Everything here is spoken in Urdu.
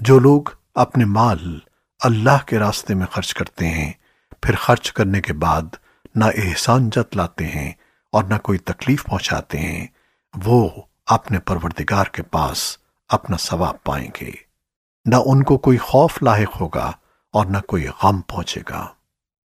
جو لوگ اپنے مال اللہ کے راستے میں خرچ کرتے ہیں، پھر خرچ کرنے کے بعد نہ احسان جتلاتے ہیں اور نہ کوئی تکلیف پہنچاتے ہیں، وہ اپنے پروردگار کے پاس اپنا ثواب پائیں گے۔ نہ ان کو کوئی خوف لاحق ہوگا اور نہ کوئی غم پہنچے گا۔